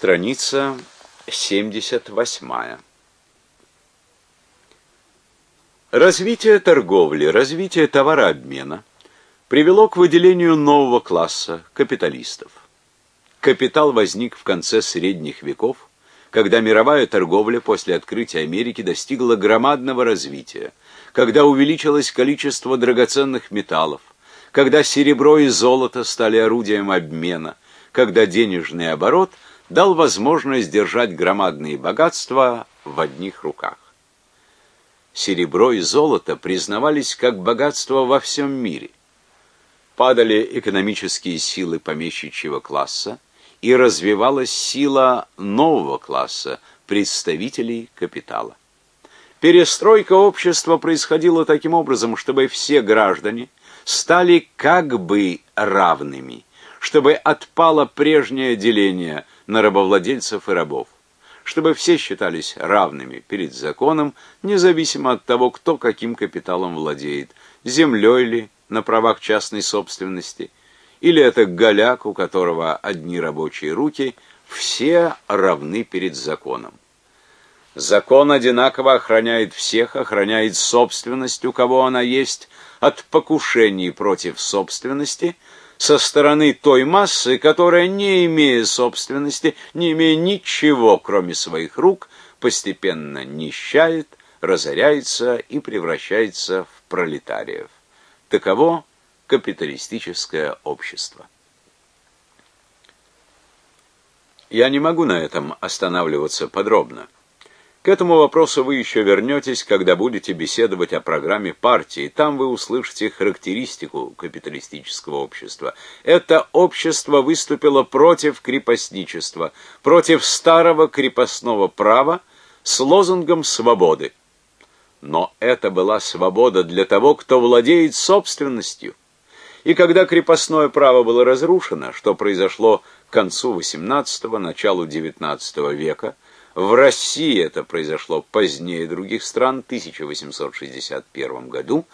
Страница 78. Развитие торговли, развитие товарообмена привело к выделению нового класса капиталистов. Капитал возник в конце средних веков, когда мировая торговля после открытия Америки достигла громадного развития, когда увеличилось количество драгоценных металлов, когда серебро и золото стали орудием обмена, когда денежный оборот дал возможность держать громадные богатства в одних руках. Серебро и золото признавались как богатство во всем мире. Падали экономические силы помещичьего класса, и развивалась сила нового класса, представителей капитала. Перестройка общества происходила таким образом, чтобы все граждане стали как бы равными, чтобы отпало прежнее деление на рабовладельцев и рабов, чтобы все считались равными перед законом, независимо от того, кто каким капиталом владеет, землей ли на правах частной собственности, или это голяк, у которого одни рабочие руки, все равны перед законом. Закон одинаково охраняет всех, охраняет собственность, у кого она есть, от покушений против собственности со стороны той массы, которая, не имея собственности, не имея ничего, кроме своих рук, постепенно нищает, разоряется и превращается в пролетариев. Таково капиталистическое общество. Я не могу на этом останавливаться подробно. К этому вопросу вы еще вернетесь, когда будете беседовать о программе партии. Там вы услышите характеристику капиталистического общества. Это общество выступило против крепостничества, против старого крепостного права с лозунгом свободы. Но это была свобода для того, кто владеет собственностью. И когда крепостное право было разрушено, что произошло к концу XVIII – началу XIX века, в России это произошло позднее других стран, в 1861 году,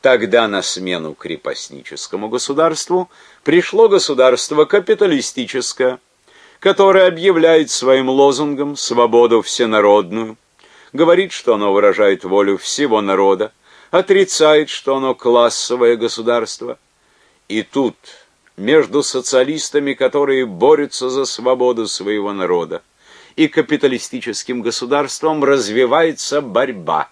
Тогда на смену крепостническому государству пришло государство капиталистическое, которое объявляет своим лозунгом свободу всенародную, говорит, что оно выражает волю всего народа, отрицает, что оно классовое государство. И тут между социалистами, которые борются за свободу своего народа, и капиталистическим государством развивается борьба,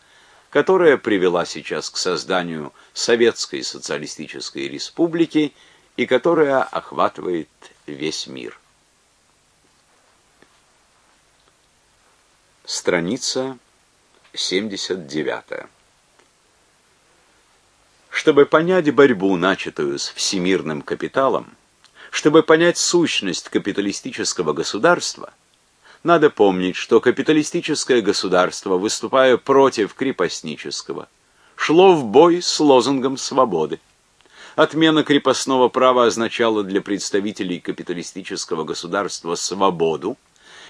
которая привела сейчас к созданию Советской социалистической республики и которая охватывает весь мир. Страница 79. Чтобы понять борьбу, начатую с всемирным капиталом, чтобы понять сущность капиталистического государства – надо помнить, что капиталистическое государство, выступая против крепостнического, шло в бой с лозунгом свободы. Отмена крепостного права означала для представителей капиталистического государства свободу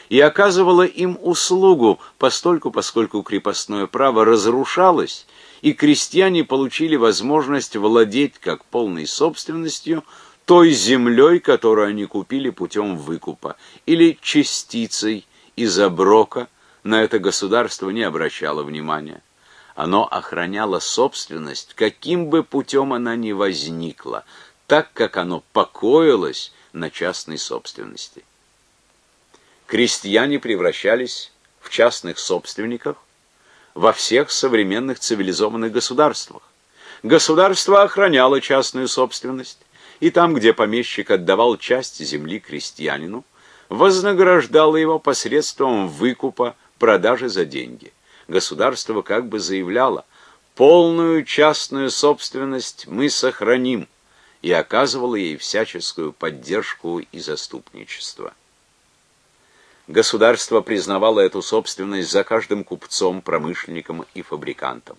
и оказывала им услугу, постольку, поскольку крепостное право разрушалось, и крестьяне получили возможность владеть как полной собственностью той землей, которую они купили путем выкупа, или частицей из оброка, на это государство не обращало внимания. Оно охраняло собственность, каким бы путем она ни возникла, так как оно покоилось на частной собственности. Крестьяне превращались в частных собственников во всех современных цивилизованных государствах. Государство охраняло частную собственность, и там, где помещик отдавал часть земли крестьянину, вознаграждало его посредством выкупа, продажи за деньги. Государство как бы заявляло, полную частную собственность мы сохраним, и оказывало ей всяческую поддержку и заступничество. Государство признавало эту собственность за каждым купцом, промышленником и фабрикантом.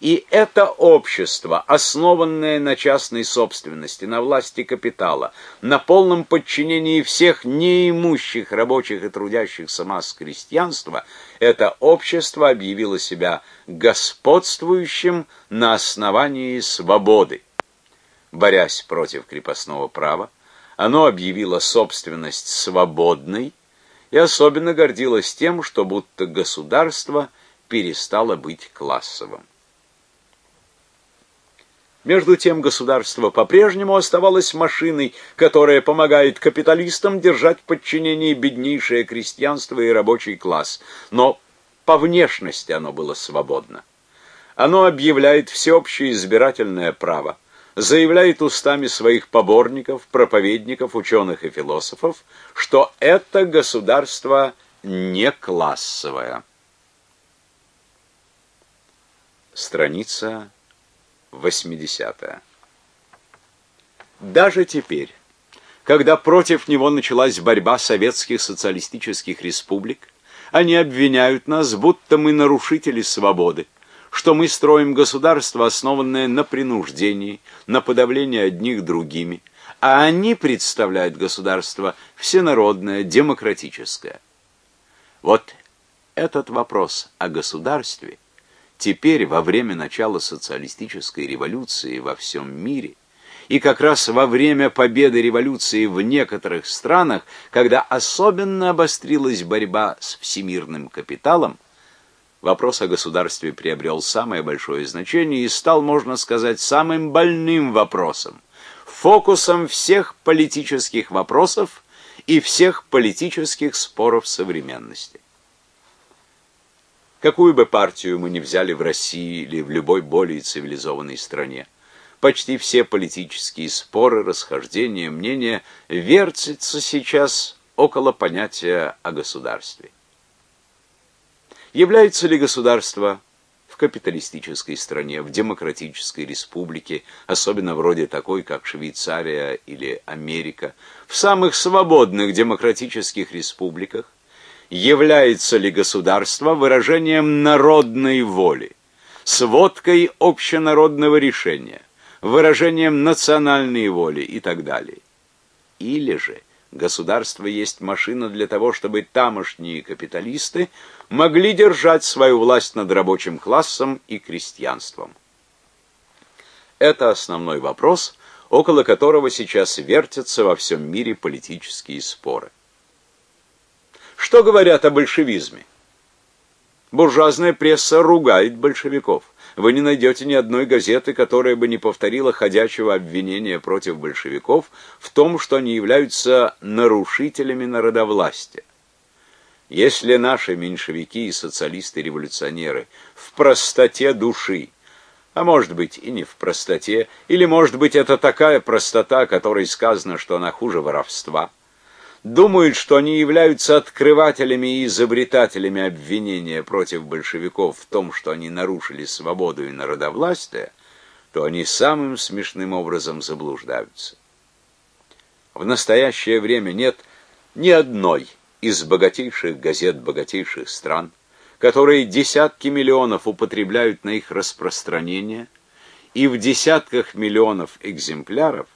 И это общество, основанное на частной собственности, на власти капитала, на полном подчинении всех неимущих рабочих и трудящихся масс крестьянства, это общество объявило себя господствующим на основании свободы. Борясь против крепостного права, оно объявило собственность свободной и особенно гордилась тем, что будто государство перестало быть классовым. Между тем государство по-прежнему оставалось машиной, которая помогает капиталистам держать в подчинении беднейшее крестьянство и рабочий класс, но по внешности оно было свободно. Оно объявляет всеобщее избирательное право, заявляет устами своих поборников, проповедников, ученых и философов, что это государство не классовое. Страница 80. Даже теперь, когда против него началась борьба советских социалистических республик, они обвиняют нас, будто мы нарушители свободы, что мы строим государство, основанное на принуждении, на подавлении одних другими, а они представляют государство всенародное, демократическое. Вот этот вопрос о государстве – Теперь, во время начала социалистической революции во всем мире, и как раз во время победы революции в некоторых странах, когда особенно обострилась борьба с всемирным капиталом, вопрос о государстве приобрел самое большое значение и стал, можно сказать, самым больным вопросом, фокусом всех политических вопросов и всех политических споров современности. Какую бы партию мы ни взяли в России или в любой более цивилизованной стране, почти все политические споры, расхождения, мнения вертятся сейчас около понятия о государстве. Является ли государство в капиталистической стране, в демократической республике, особенно вроде такой, как Швейцария или Америка, в самых свободных демократических республиках, является ли государство выражением народной воли, сводкой общенародного решения, выражением национальной воли и так далее. Или же государство есть машина для того, чтобы тамошние капиталисты могли держать свою власть над рабочим классом и крестьянством. Это основной вопрос, около которого сейчас вертятся во всем мире политические споры. Что говорят о большевизме? Буржуазная пресса ругает большевиков. Вы не найдете ни одной газеты, которая бы не повторила ходячего обвинения против большевиков в том, что они являются нарушителями народовластия. Если наши меньшевики и социалисты-революционеры в простоте души, а может быть и не в простоте, или может быть это такая простота, о которой сказано, что она хуже воровства, думают, что они являются открывателями и изобретателями обвинения против большевиков в том, что они нарушили свободу и народовластие, то они самым смешным образом заблуждаются. В настоящее время нет ни одной из богатейших газет богатейших стран, которые десятки миллионов употребляют на их распространение, и в десятках миллионов экземпляров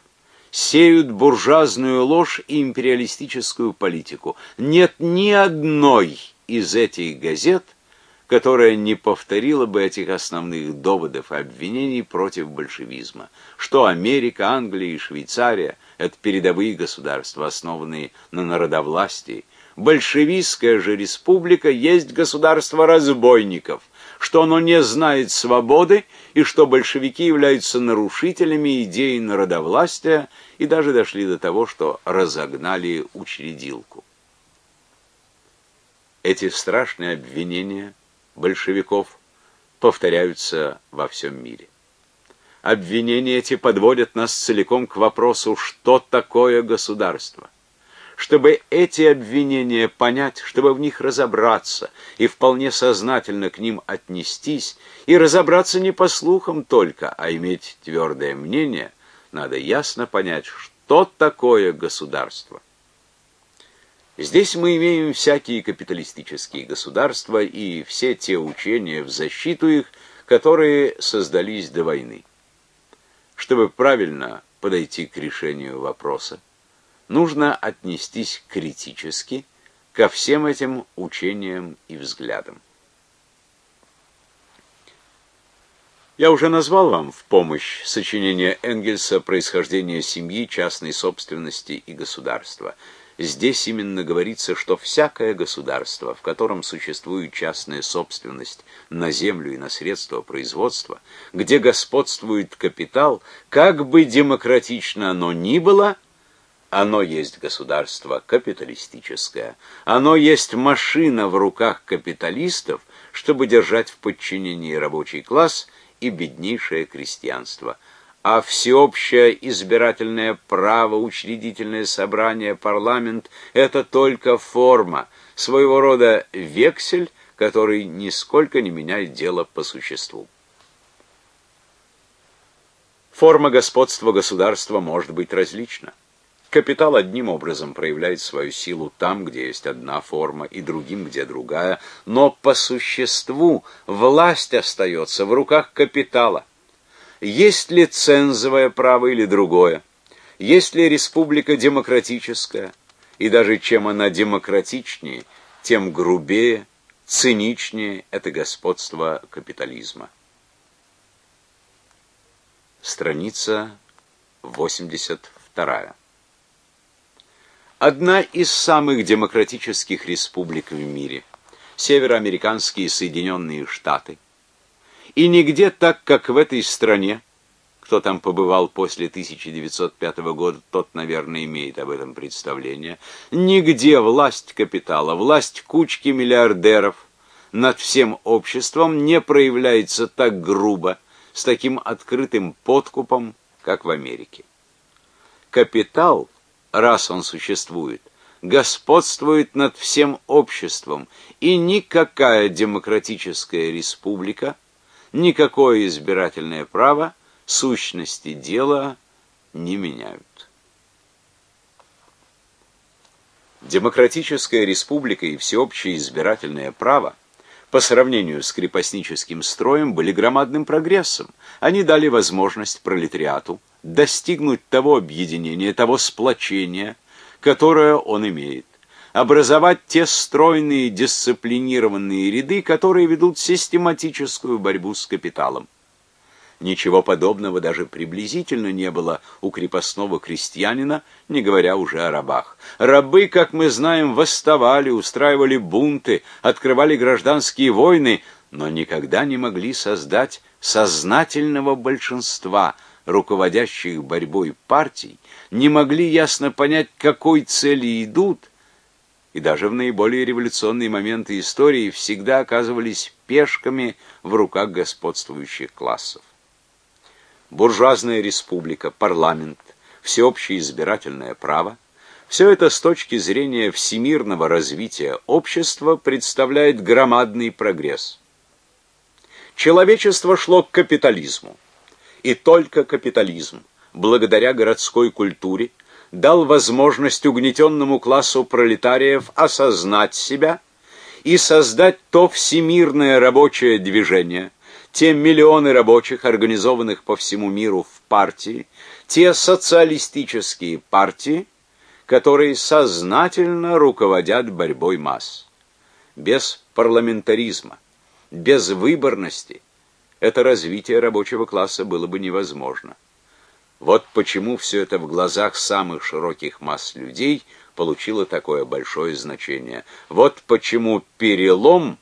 сеют буржуазную ложь и империалистическую политику. Нет ни одной из этих газет, которая не повторила бы этих основных доводов и обвинений против большевизма. Что Америка, Англия и Швейцария – это передовые государства, основанные на народовластии. Большевистская же республика есть государство разбойников, что оно не знает свободы и что большевики являются нарушителями идеи народовластия и даже дошли до того, что разогнали учредилку. Эти страшные обвинения большевиков повторяются во всем мире. Обвинения эти подводят нас целиком к вопросу, что такое государство – чтобы эти обвинения понять, чтобы в них разобраться и вполне сознательно к ним отнестись, и разобраться не по слухам только, а иметь твердое мнение, надо ясно понять, что такое государство. Здесь мы имеем всякие капиталистические государства и все те учения в защиту их, которые создались до войны. Чтобы правильно подойти к решению вопроса, нужно отнестись критически ко всем этим учениям и взглядам. Я уже назвал вам в помощь сочинение Энгельса «Происхождение семьи, частной собственности и государства». Здесь именно говорится, что всякое государство, в котором существует частная собственность на землю и на средства производства, где господствует капитал, как бы демократично оно ни было, оно есть государство капиталистическое. Оно есть машина в руках капиталистов, чтобы держать в подчинении рабочий класс – и беднейшее крестьянство, а всеобщее избирательное право, учредительное собрание, парламент – это только форма, своего рода вексель, который нисколько не меняет дело по существу. Форма господства государства может быть различна. Капитал одним образом проявляет свою силу там, где есть одна форма, и другим, где другая, но по существу власть остается в руках капитала. Есть ли цензовое право или другое? Есть ли республика демократическая? И даже чем она демократичнее, тем грубее, циничнее это господство капитализма. Страница 82. Одна из самых демократических республик в мире, североамериканские Соединенные Штаты. И нигде так, как в этой стране, кто там побывал после 1905 года, тот, наверное, имеет об этом представление, нигде власть капитала, власть кучки миллиардеров над всем обществом не проявляется так грубо, с таким открытым подкупом, как в Америке. Капитал – раз он существует, господствует над всем обществом, и никакая демократическая республика, никакое избирательное право сущности дела не меняют. Демократическая республика и всеобщее избирательное право по сравнению с крепостническим строем были громадным прогрессом. Они дали возможность пролетариату достигнуть того объединения, того сплочения, которое он имеет, образовать те стройные дисциплинированные ряды, которые ведут систематическую борьбу с капиталом. Ничего подобного даже приблизительно не было у крепостного крестьянина, не говоря уже о рабах. Рабы, как мы знаем, восставали, устраивали бунты, открывали гражданские войны, но никогда не могли создать сознательного большинства – руководящих борьбой партий не могли ясно понять, к какой цели идут, и даже в наиболее революционные моменты истории всегда оказывались пешками в руках господствующих классов. Буржуазная республика, парламент, всеобщее избирательное право все это с точки зрения всемирного развития общества представляет громадный прогресс. Человечество шло к капитализму. И только капитализм, благодаря городской культуре, дал возможность угнетенному классу пролетариев осознать себя и создать то всемирное рабочее движение, те миллионы рабочих, организованных по всему миру в партии, те социалистические партии, которые сознательно руководят борьбой масс. Без парламентаризма, без выборности – это развитие рабочего класса было бы невозможно. Вот почему все это в глазах самых широких масс людей получило такое большое значение. Вот почему перелом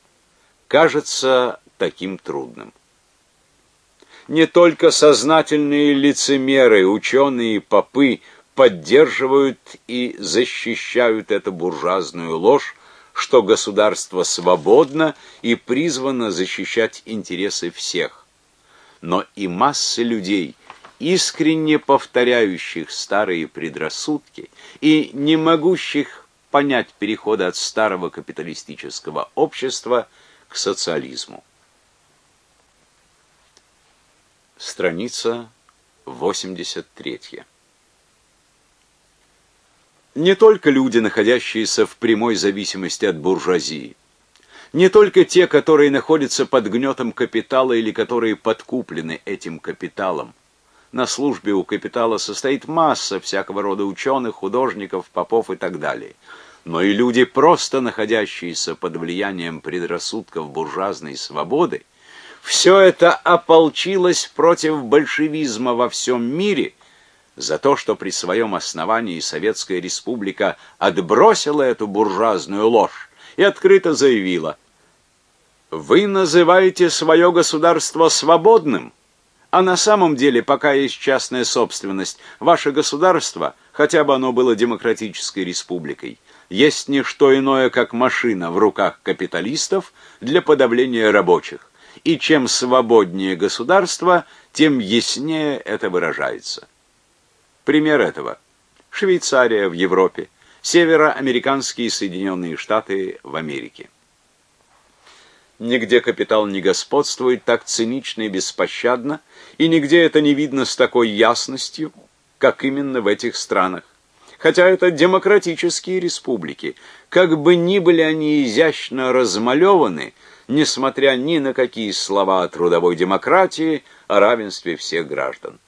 кажется таким трудным. Не только сознательные лицемеры, ученые и попы поддерживают и защищают эту буржуазную ложь, что государство свободно и призвано защищать интересы всех. Но и массы людей, искренне повторяющих старые предрассудки и не могущих понять перехода от старого капиталистического общества к социализму. Страница 83. Не только люди, находящиеся в прямой зависимости от буржуазии, не только те, которые находятся под гнетом капитала или которые подкуплены этим капиталом. На службе у капитала состоит масса всякого рода ученых, художников, попов и так далее. Но и люди, просто находящиеся под влиянием предрассудков буржуазной свободы, все это ополчилось против большевизма во всем мире за то, что при своем основании Советская Республика отбросила эту буржуазную ложь и открыто заявила: "Вы называете свое государство свободным, а на самом деле, пока есть частная собственность, ваше государство, хотя бы оно было демократической республикой, есть не что иное, как машина в руках капиталистов для подавления рабочих. И чем свободнее государство, тем яснее это выражается. Пример этого Швейцария в Европе, североамериканские Соединенные Штаты в Америке. Нигде капитал не господствует так цинично и беспощадно, и нигде это не видно с такой ясностью, как именно в этих странах. Хотя это демократические республики, как бы ни были они изящно размалеваны, несмотря ни на какие слова о трудовой демократии, о равенстве всех граждан.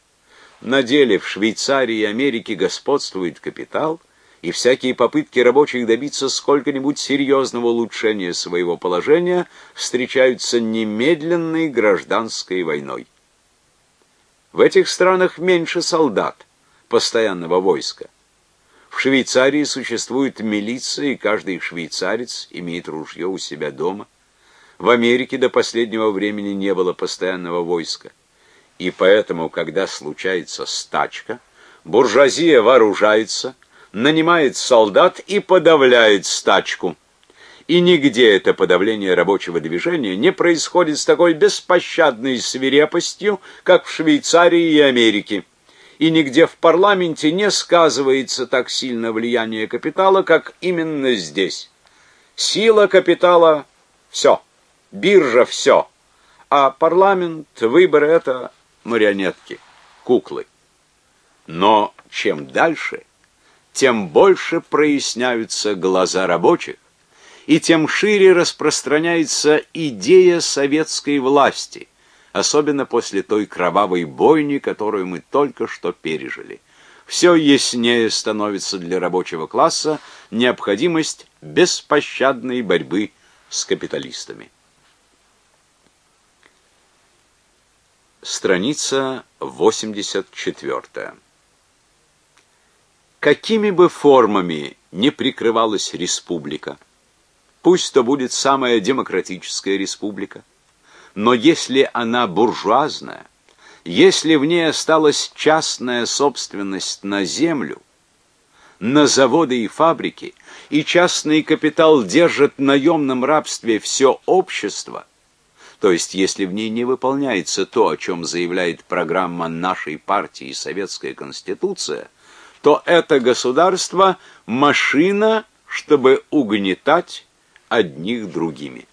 На деле в Швейцарии и Америке господствует капитал – и всякие попытки рабочих добиться сколько-нибудь серьезного улучшения своего положения встречаются немедленной гражданской войной. В этих странах меньше солдат, постоянного войска. В Швейцарии существует милиция, и каждый швейцарец имеет ружье у себя дома. В Америке до последнего времени не было постоянного войска. И поэтому, когда случается стачка, буржуазия вооружается – нанимает солдат и подавляет стачку. И нигде это подавление рабочего движения не происходит с такой беспощадной свирепостью, как в Швейцарии и Америке. И нигде в парламенте не сказывается так сильно влияние капитала, как именно здесь. Сила капитала все, биржа все, а парламент, выборы это марионетки, куклы. Но чем дальше, тем больше проясняются глаза рабочих, и тем шире распространяется идея советской власти, особенно после той кровавой бойни, которую мы только что пережили. Все яснее становится для рабочего класса необходимость беспощадной борьбы с капиталистами. Страница 84 какими бы формами не прикрывалась республика, пусть то будет самая демократическая республика, но если она буржуазная, если в ней осталась частная собственность на землю, на заводы и фабрики, и частный капитал держит в наемном рабстве все общество, то есть если в ней не выполняется то, о чем заявляет программа нашей партии Советская Конституция – то это государство машина, чтобы угнетать одних другими.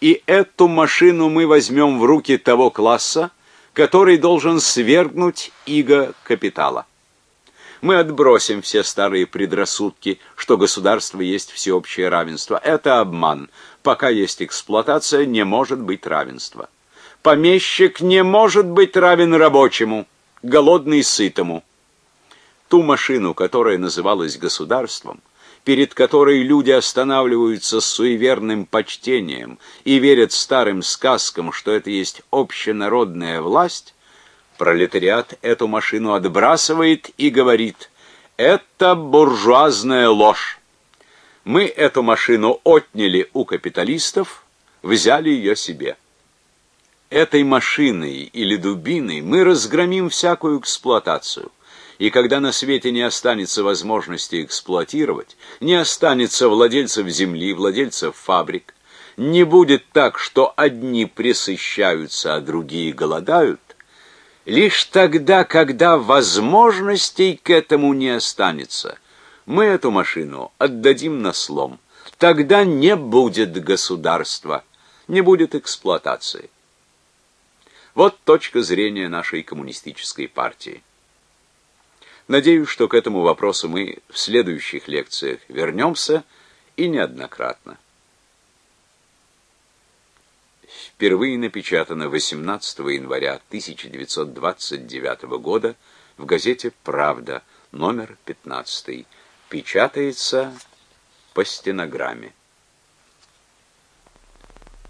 И эту машину мы возьмем в руки того класса, который должен свергнуть иго капитала. Мы отбросим все старые предрассудки, что государство есть всеобщее равенство. Это обман. Пока есть эксплуатация, не может быть равенства. Помещик не может быть равен рабочему, голодный сытому ту машину, которая называлась государством, перед которой люди останавливаются с суеверным почтением и верят старым сказкам, что это есть общенародная власть, пролетариат эту машину отбрасывает и говорит: "Это буржуазная ложь. Мы эту машину отняли у капиталистов, взяли ее себе. Этой машиной или дубиной мы разгромим всякую эксплуатацию. И когда на свете не останется возможности эксплуатировать, не останется владельцев земли, владельцев фабрик, не будет так, что одни пресыщаются, а другие голодают, лишь тогда, когда возможностей к этому не останется, мы эту машину отдадим на слом. Тогда не будет государства, не будет эксплуатации. Вот точка зрения нашей коммунистической партии. Надеюсь, что к этому вопросу мы в следующих лекциях вернемся и неоднократно. Впервые напечатано 18 января 1929 года в газете «Правда», номер 15. Печатается по стенограмме.